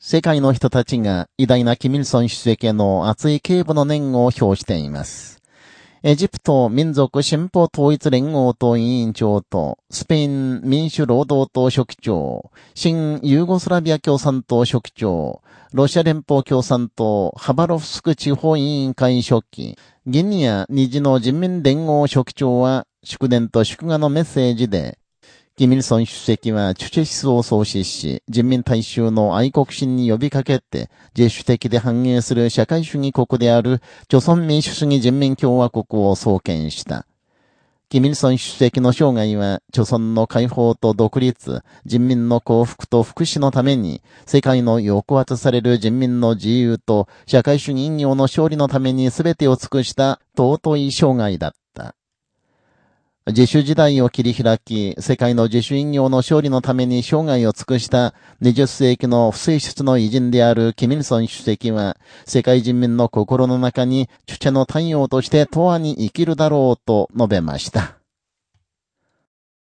世界の人たちが偉大なキミルソン主席への熱い警部の念を表しています。エジプト民族進歩統一連合党委員長と、スペイン民主労働党書記長、新ユーゴスラビア共産党書記長、ロシア連邦共産党ハバロフスク地方委員会書記、ギニア虹の人民連合書記長は、祝電と祝賀のメッセージで、キミルソン主席はチュチェ思想を創始し、人民大衆の愛国心に呼びかけて、自主的で繁栄する社会主義国である、朝鮮民主主義人民共和国を創建した。キミルソン主席の生涯は、朝鮮の解放と独立、人民の幸福と福祉のために、世界の抑圧される人民の自由と社会主義引用の勝利のために全てを尽くした尊い生涯だっ。自主時代を切り開き、世界の自主引用の勝利のために生涯を尽くした20世紀の不正室の偉人であるキミルソン主席は、世界人民の心の中に、チュチェの太陽として永遠に生きるだろうと述べました。